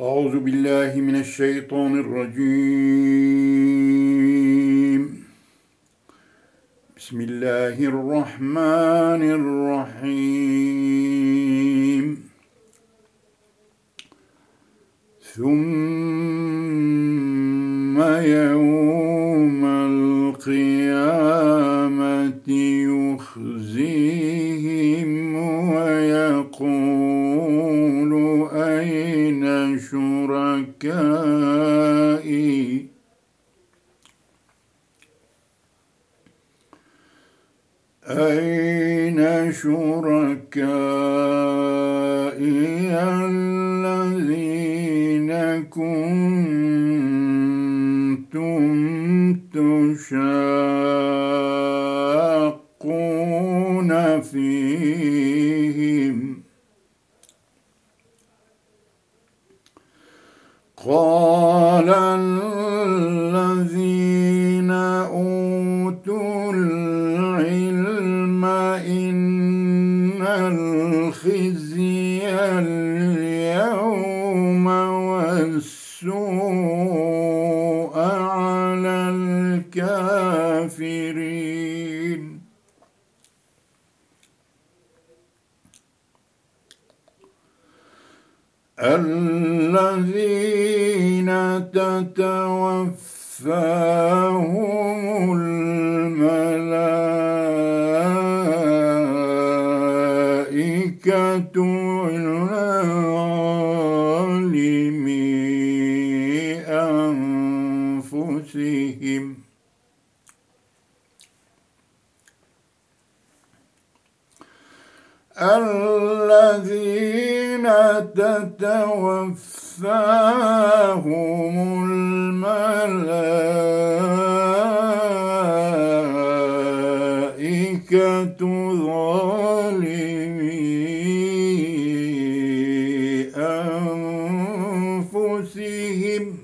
أعوذ بالله من الشيطان الرجيم. بسم الله الرحمن الرحيم. ثم يوم القيامة يخزيهم ويقول شركائي أين شركائي الذين كنتم تشاقون قال تتوفاهم أنفسهم.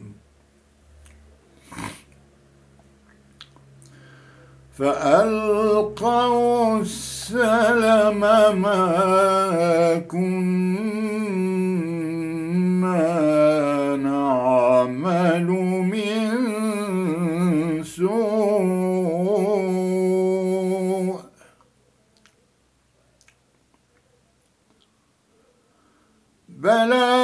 فألقوا السلم ما كنا نعمل من سوء. بلى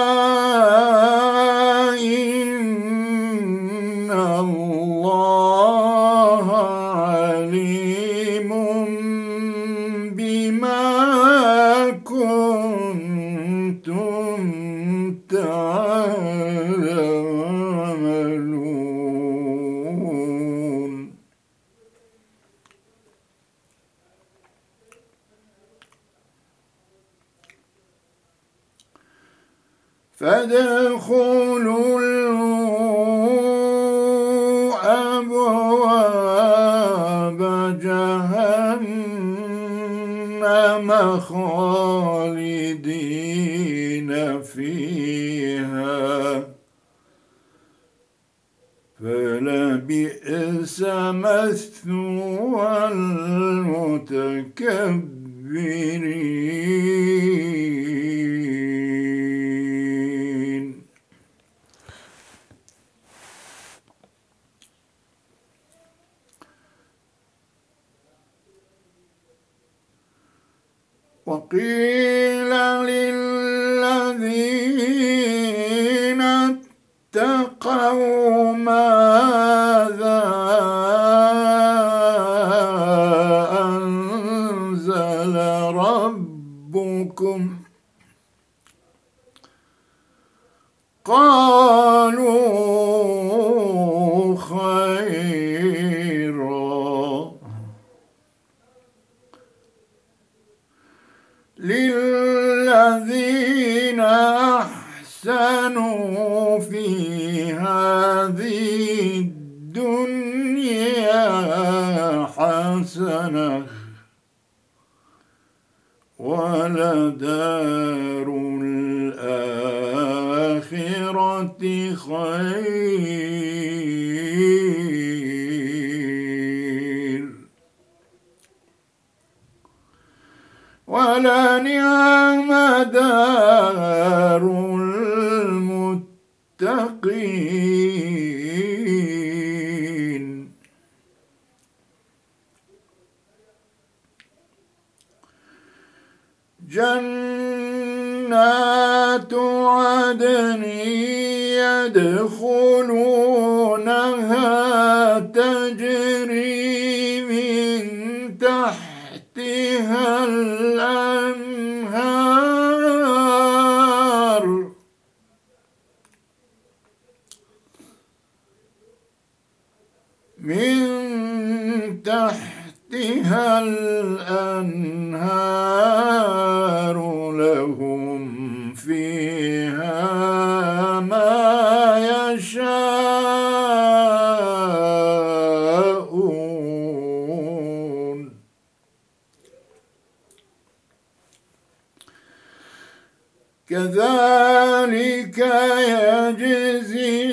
خالدين فيها. فلبئس مثوى المتكبرين. وقيل للذين اتقوا ماذا أنزل ربكم؟ قالوا حسنة ولدار الآخرة خير. ولنعم دار المتقين المتقين جنات عدن يدخلونها تحتها الأنهار لهم فيها ما كذلك يجزي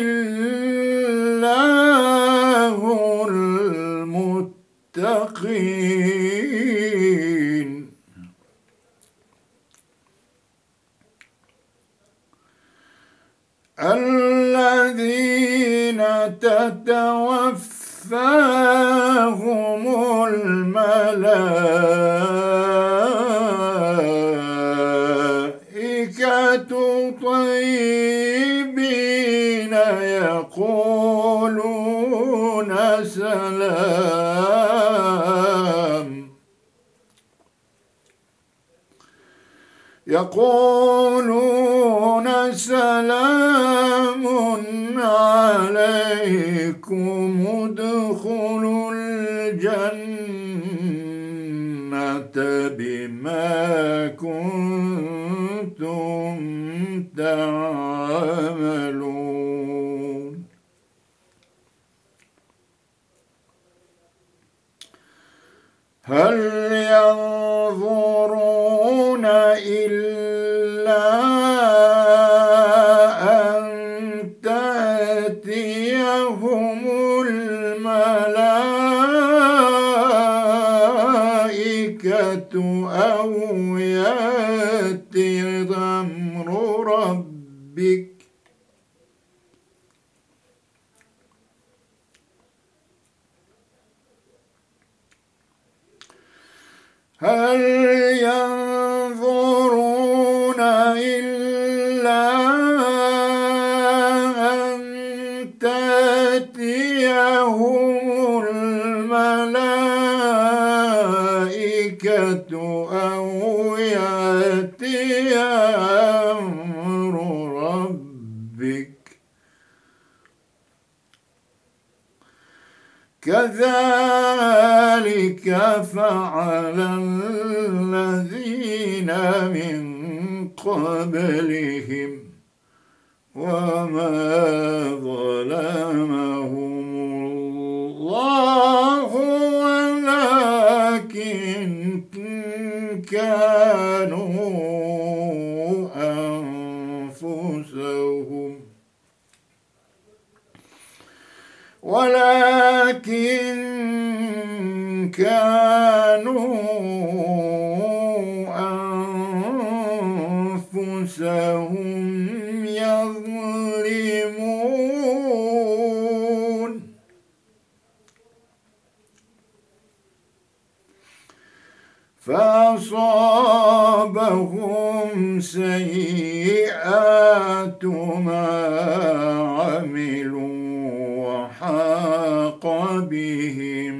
الله المتقين الذين تتوفاهم الملائكة طيبين يقولون سلام. يقولون سلام. عليكم ادخلوا الجنة بما كنتم كذلك فعل الذين من قبلهم وما ظلمهم الله ولكن كانوا أنفسهم. ولكن يظلمون. فأصابهم سيئات ما عملوا وحاق بهم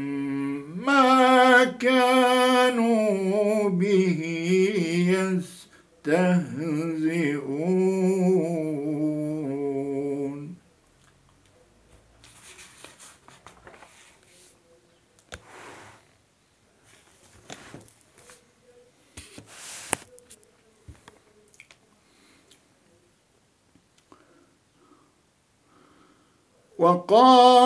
ما كانوا به يستهزئون. وقال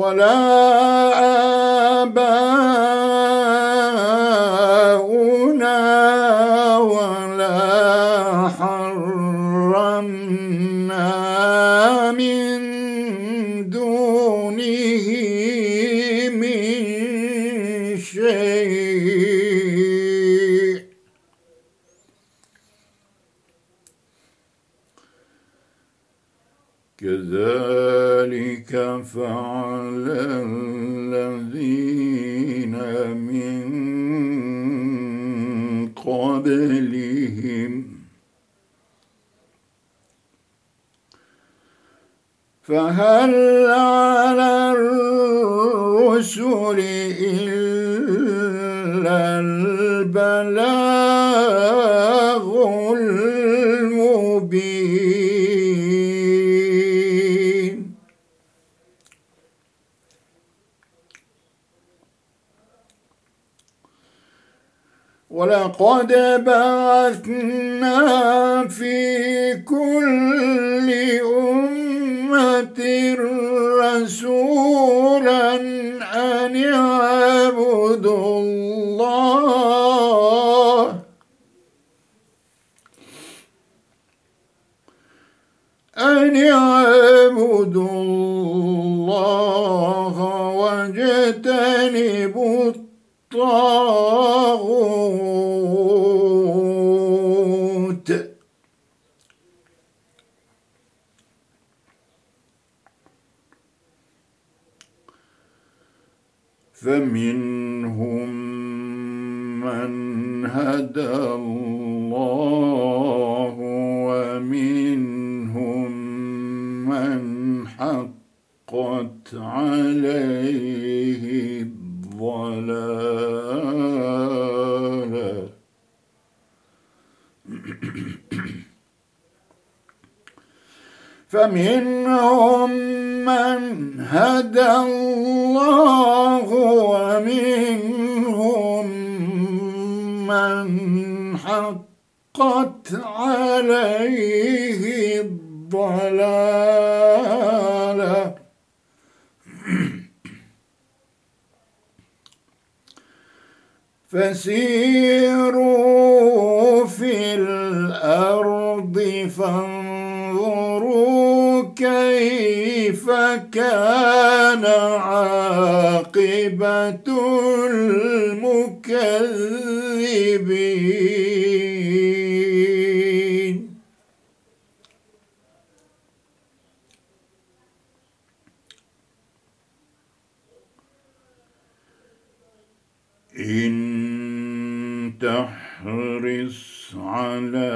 ولا كل أمة رسولا فمنهم من هدى الله ومنهم من حقت عليه الضلاله فمنهم من هدى الله ومنهم من حقت عليه الضلالة. فسيروا في الأرض فانظروا كيف كان عاقبة المكذبين؟ إن تحرص على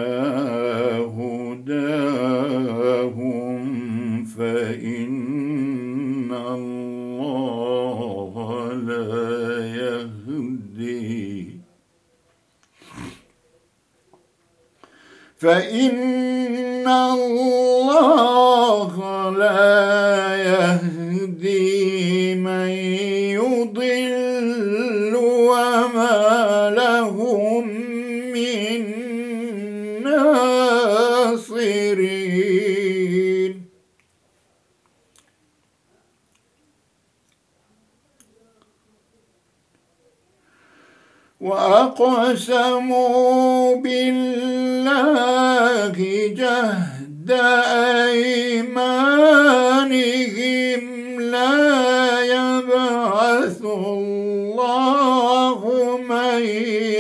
هداهم فإن الله لا يهدي. فإن الله لا يهدي من وأقسموا بالله جهد أيمانهم لا يبعث الله من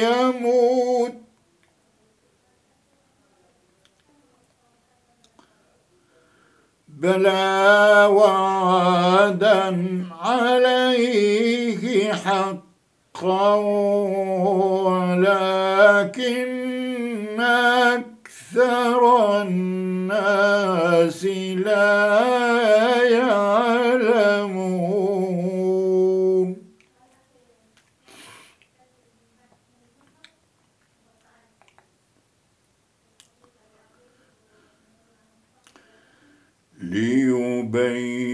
يموت بلى وعدا عليه حقا ولكن أكثر الناس لا يعلمون. ليبين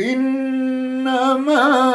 إنما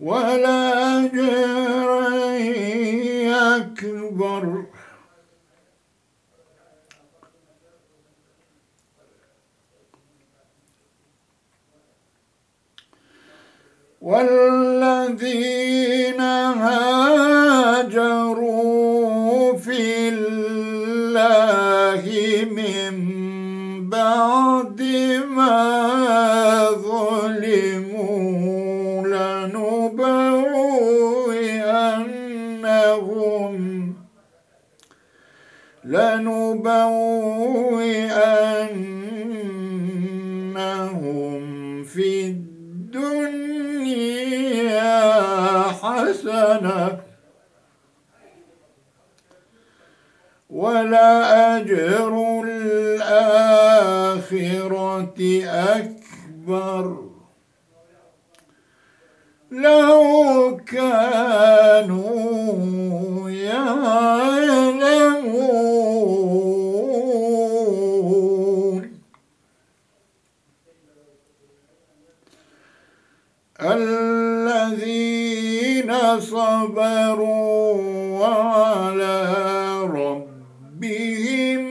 ولا أجر أكبر والذين حسنة ولأجر الآخرة أكبر. لو كانوا يعلمون صبروا وعلى ربهم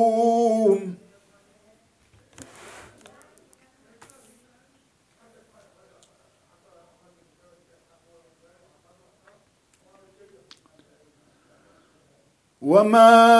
يتوكلون وما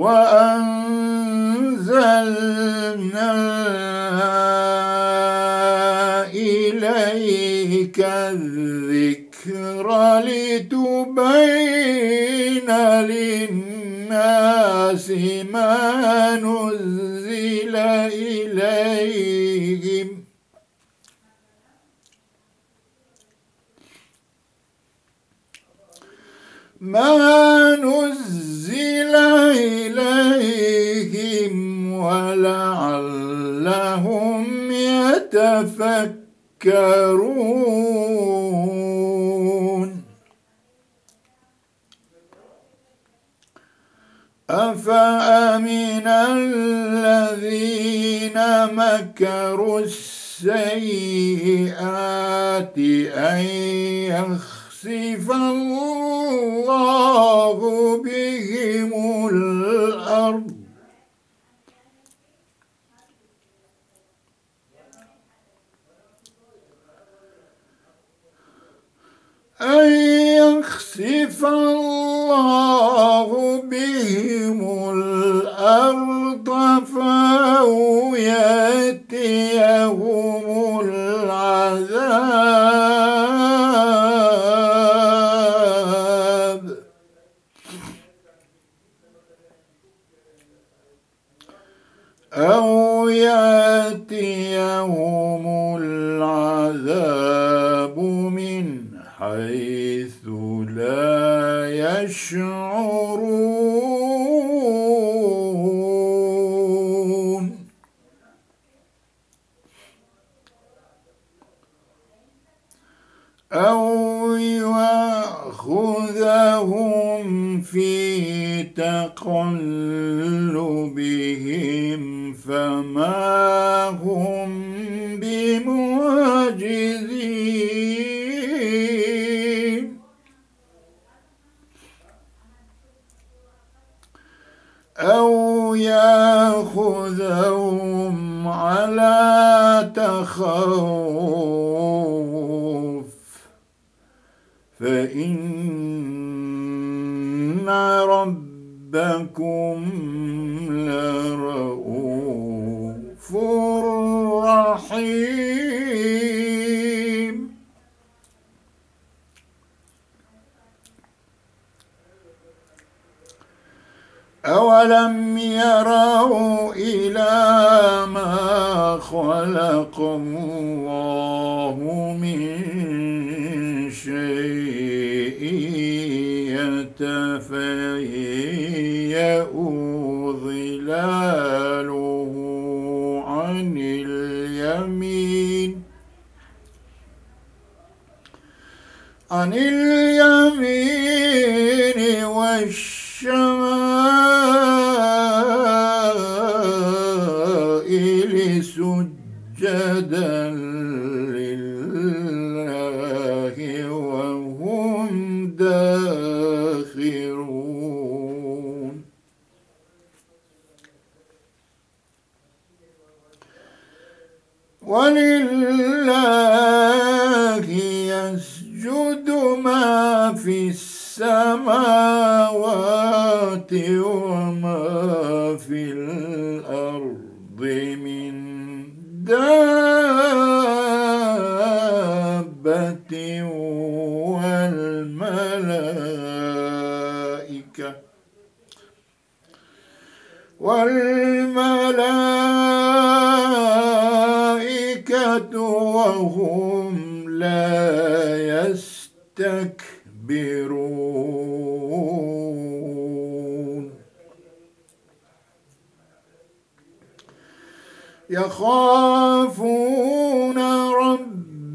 وأنزلنا إليك الذكر لتبين للناس ما نزل إليك ما نزل إليهم ولعلهم يتفكرون. أفأمن الذين مكروا السيئات أن يخسف الله بهم الأرض أن يخسف الله بهم الأرض فأو يأتيهم العذاب أو يأتيهم العذاب من حيث لا يشعرون. أو يأخذهم في تقلبهم فما هم بمعجزين. أو يأخذهم على تخوف فإن ربكم لرؤوف رحيم. أولم يروا إلى ما خلق الله من شيء يتفيأ ظلاله عن اليمين عن اليمين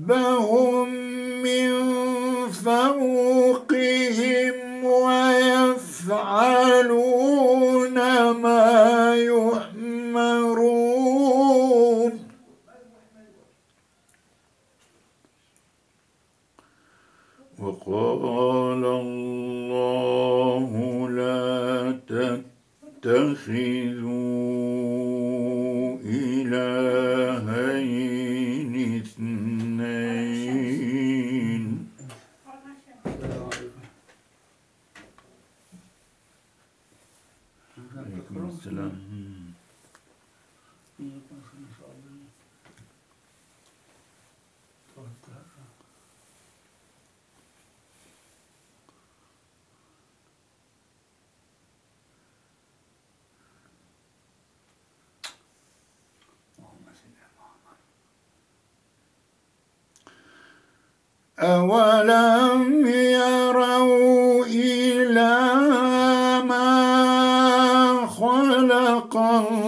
ربهم من فوقهم ويفعلون ما يؤمرون وقال الله لا تتخذوا إلهين اثنين عليكم السلام أولم يروا إلى ما خلق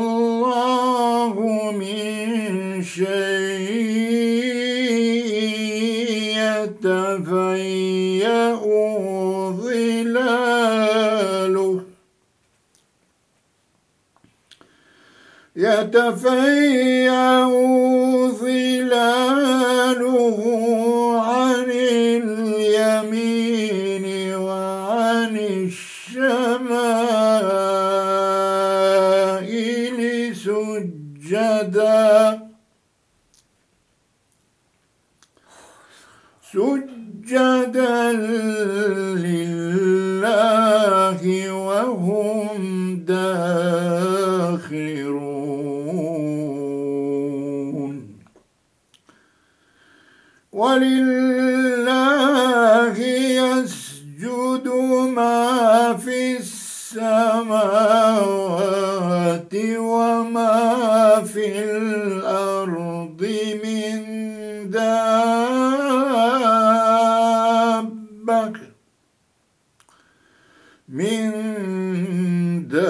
الله من شيء يتفيأ ظلاله يتفيأ سجدا لله وهم داخرون. ولله يسجد ما في السماوات وما في الأرض. من دابة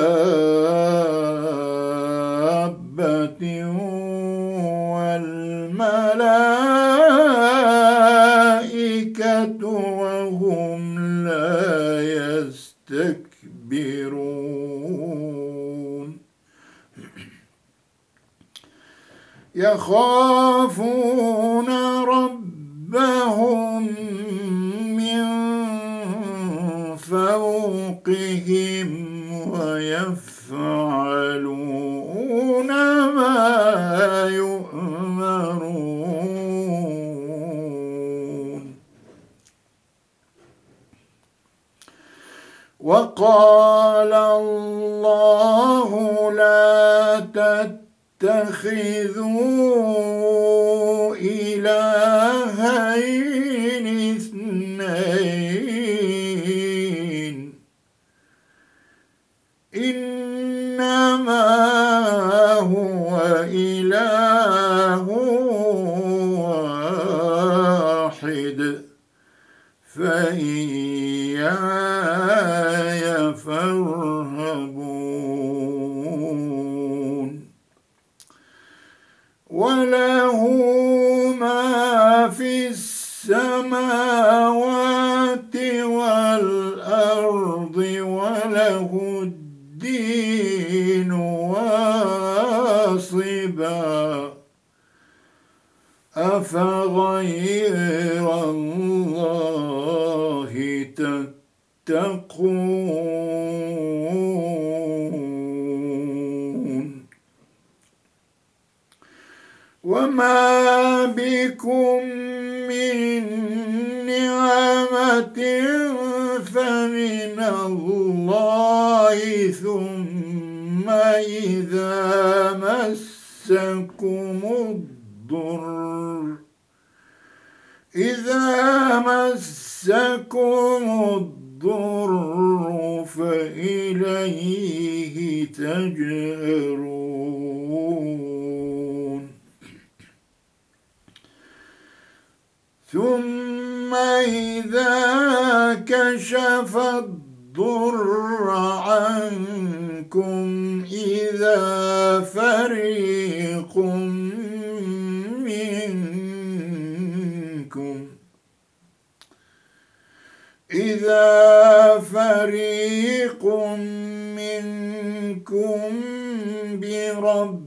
والملائكة وهم لا يستكبرون. يخافون فإياي إذا كشف الضر عنكم إذا فريق منكم إذا فريق منكم بربهم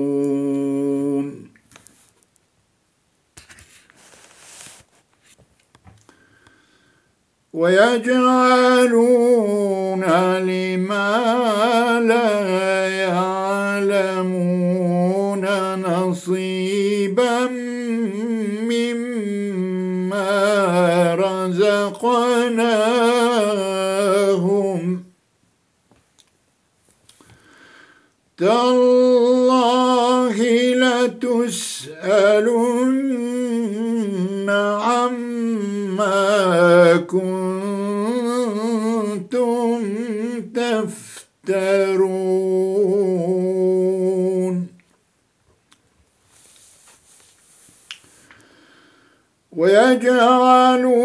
ويجعلون لما لا يعلمون نصيبا مما رزقناهم. تالله لتسألن عما كنتم تفترون ويجعلون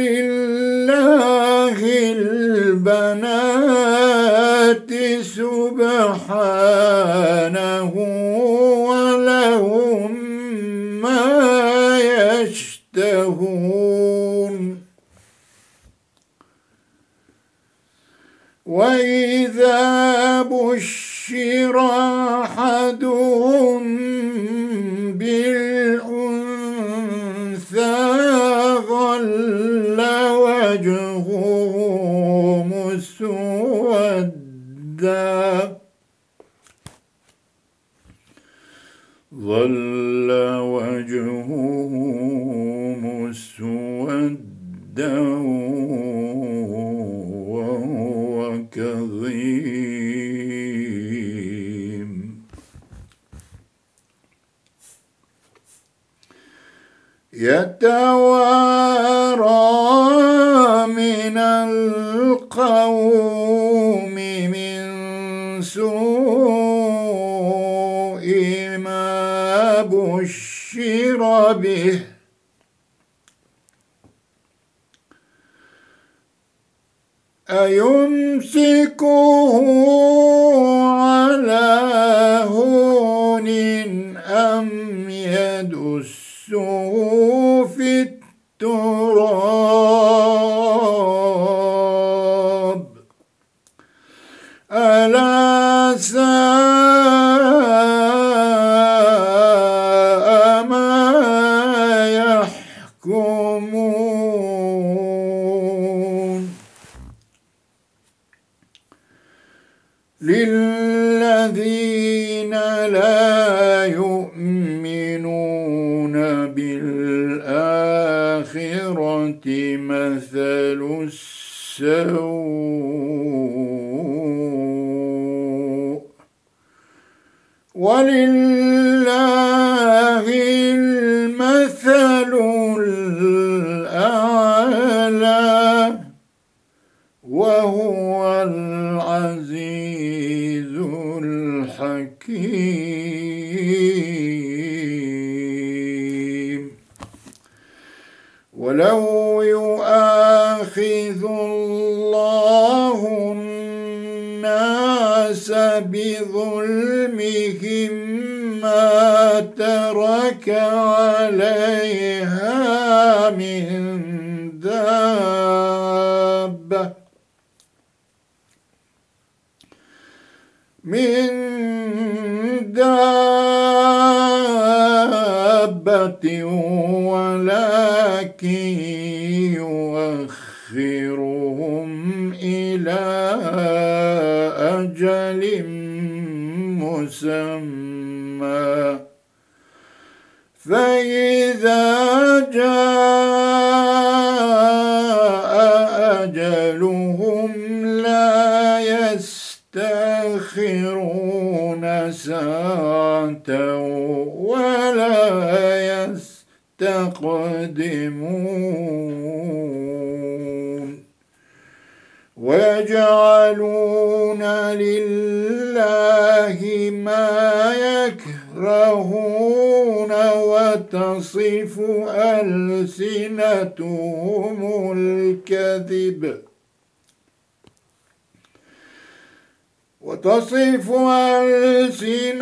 لله البنات سبحانه ولهم ما يشتهون وإذا بشر أحدهم يتوارى من القوم من سوء ما بشر به. أيمسكه على هون أم يدسه التراب ألا ساء من دابة. من دابة ولكن يؤخرهم إلى أجل مسمى. فإذا جاء أجلهم لا يستأخرون ساعة ولا يستقدمون. ويجعلون لله ما يكرهون وتصف ألسنتهم الكذب. وتصف ألسنتهم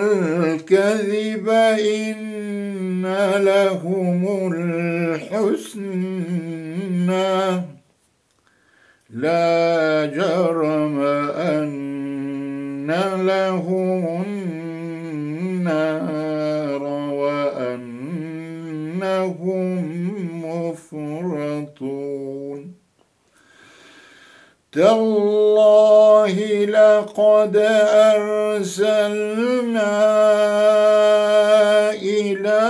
الكذب إن لهم الحسنى. لا جرم أن لهم تالله الله لقد أرسلنا إلى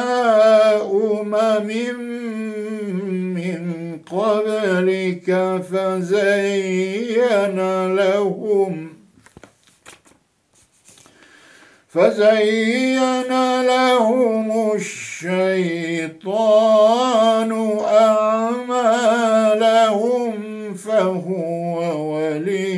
أمم من قبلك فزين لهم فزين لهم الشيطان أعمالهم فهو Hallelujah.